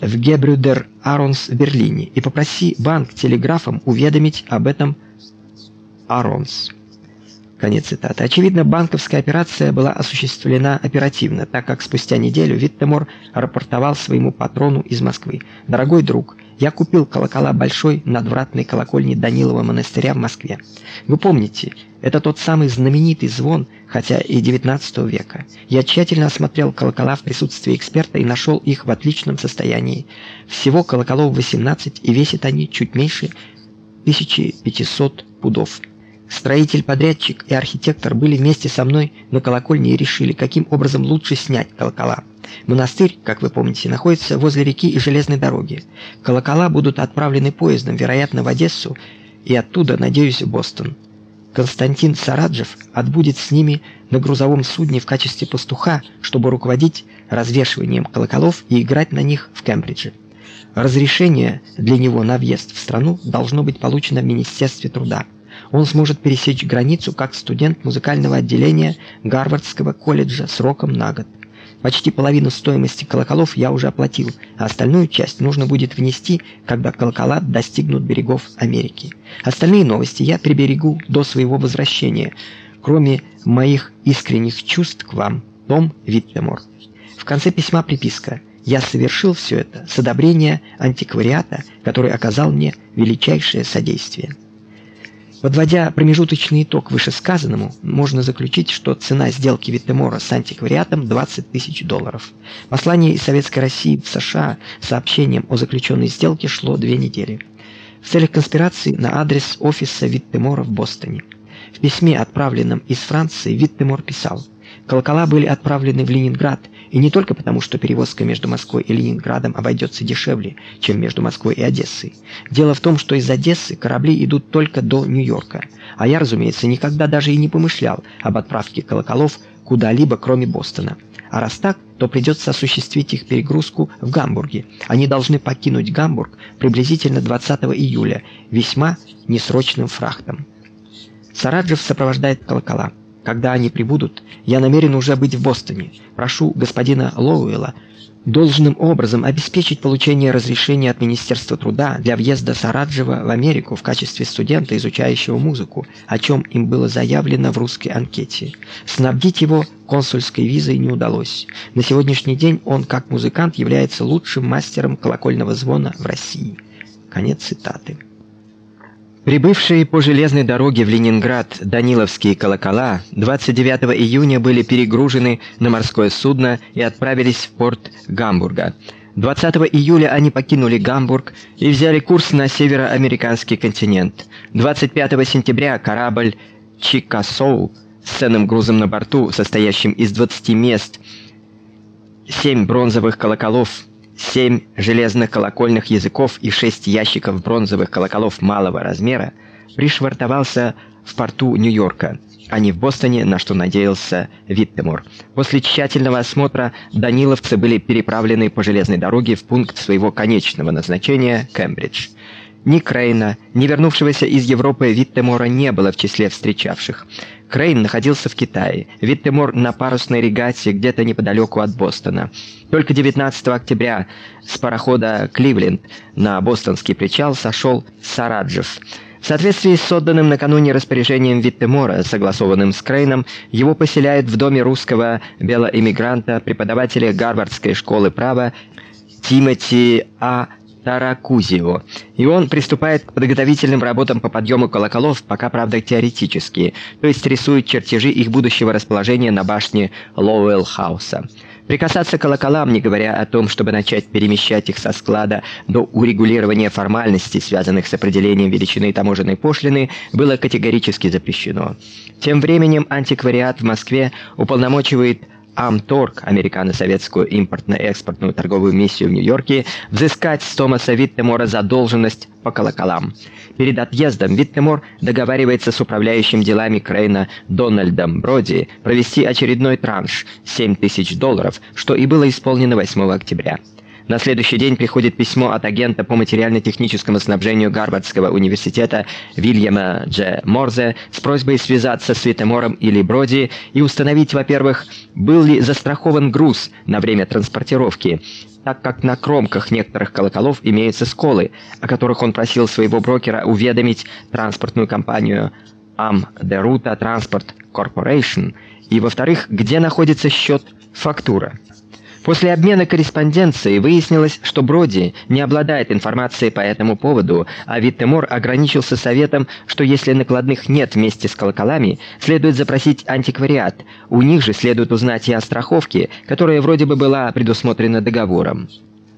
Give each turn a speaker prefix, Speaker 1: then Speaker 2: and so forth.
Speaker 1: в Гебрюдер Аронс в Берлине и попроси банк телеграфом уведомить об этом Аронс. Конец цитаты. Очевидно, банковская операция была осуществлена оперативно, так как спустя неделю Виттемор рапортовал своему патрону из Москвы: "Дорогой друг, я купил колокола большой надвратной колокольни Данилова монастыря в Москве. Вы помните, это тот самый знаменитый звон, хотя и XIX века. Я тщательно осмотрел колокола в присутствии эксперта и нашел их в отличном состоянии. Всего колоколов 18, и весят они чуть меньше 1500 пудов. Строитель-подрядчик и архитектор были вместе со мной на колокольне и решили, каким образом лучше снять колокола. Монастырь, как вы помните, находится возле реки и железной дороги. Колокола будут отправлены поездом, вероятно, в Одессу и оттуда, надеюсь, в Бостон. Константин Сараджев отбудет с ними на грузовом судне в качестве пастуха, чтобы руководить развешиванием колоколов и играть на них в Кембридже. Разрешение для него на въезд в страну должно быть получено в Министерстве труда он сможет пересечь границу как студент музыкального отделения Гарвардского колледжа сроком на год. Почти половину стоимости колоколов я уже оплатил, а остальную часть нужно будет внести, когда колокола достигнут берегов Америки. Остальные новости я приберегу до своего возвращения, кроме моих искренних чувств к вам, Том Виттемор. В конце письма приписка: я совершил все это с одобрения антиквариата, который оказал мне величайшее содействие. Подводя промежуточный итог вышесказанному, можно заключить, что цена сделки Виттемора с антиквариатом 20 тысяч долларов. Послание из Советской России в США с сообщением о заключенной сделке шло две недели. В целях конспирации на адрес офиса Виттемора в Бостоне. В письме, отправленном из Франции, Виттемор писал: Колокола были отправлены в Ленинград, и не только потому, что перевозка между Москвой и Ленинградом обойдется дешевле, чем между Москвой и Одессой. Дело в том, что из Одессы корабли идут только до Нью-Йорка, а я, разумеется, никогда даже и не помышлял об отправке колоколов куда-либо, кроме Бостона. А раз так, то придется осуществить их перегрузку в Гамбурге. Они должны покинуть Гамбург приблизительно 20 июля весьма несрочным фрахтом. Сараджев сопровождает колокола. Когда они прибудут, я намерен уже быть в Бостоне. Прошу господина Лоуэлла должным образом обеспечить получение разрешения от Министерства труда для въезда Сараджева в Америку в качестве студента, изучающего музыку, о чем им было заявлено в русской анкете. Снабдить его консульской визой не удалось. На сегодняшний день он, как музыкант, является лучшим мастером колокольного звона в России. Конец цитаты. Прибывшие по железной дороге в Ленинград Даниловские колокола 29 июня были перегружены на морское судно и отправились в порт Гамбурга. 20 июля они покинули Гамбург и взяли курс на североамериканский континент. 25 сентября корабль Чикасоу с ценным грузом на борту, состоящим из 20 мест, 7 бронзовых колоколов семь железных колокольных языков и шесть ящиков бронзовых колоколов малого размера пришвартовался в порту Нью-Йорка, а не в Бостоне, на что надеялся Виттемор. После тщательного осмотра даниловцы были переправлены по железной дороге в пункт своего конечного назначения Кембридж. Ни Крейна, ни вернувшегося из Европы Виттемора не было в числе встречавших. Крейн находился в Китае, Виттемор на парусной регате где-то неподалеку от Бостона. Только 19 октября с парохода Кливленд на бостонский причал сошел Сараджев. В соответствии с отданным накануне распоряжением Виттемора, согласованным с Крейном, его поселяют в доме русского белоэмигранта, преподавателя Гарвардской школы права Тимоти А. Таракузио. И он приступает к подготовительным работам по подъему колоколов, пока правда теоретические, то есть рисует чертежи их будущего расположения на башне Лоуэлл-хауса. Прикасаться к колоколам, не говоря о том, чтобы начать перемещать их со склада до урегулирования формальностей, связанных с определением величины таможенной пошлины, было категорически запрещено. Тем временем антиквариат в Москве уполномочивает Амторг, американо-советскую импортно-экспортную торговую миссию в Нью-Йорке, взыскать с Томаса Виттемора задолженность по колоколам. Перед отъездом Виттемор договаривается с управляющим делами Крейна Дональдом Броди провести очередной транш 7 тысяч долларов, что и было исполнено 8 октября. На следующий день приходит письмо от агента по материально-техническому снабжению Гарвардского университета Вильяма Дж. Морзе с просьбой связаться с Витемором или Броди и установить, во-первых, был ли застрахован груз на время транспортировки, так как на кромках некоторых колоколов имеются сколы, о которых он просил своего брокера уведомить транспортную компанию Am Deruta Transport Corporation, и во-вторых, где находится счет фактура. После обмена корреспонденцией выяснилось, что Броди не обладает информацией по этому поводу, а Виттемор ограничился советом, что если накладных нет вместе с колоколами, следует запросить антиквариат. У них же следует узнать и о страховке, которая вроде бы была предусмотрена договором.